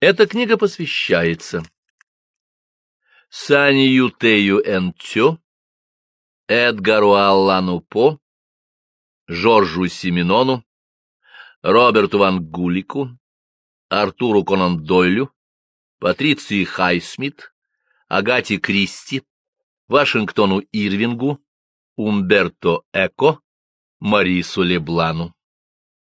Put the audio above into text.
Эта книга посвящается Сани Ютею Энтё, Эдгару Аллану По, Жоржу Сименону, Роберту Ван Гулику, Артуру Конан Дойлю, Патриции Хайсмит, Агате Кристи, Вашингтону Ирвингу, Умберто Эко, Марису Леблану.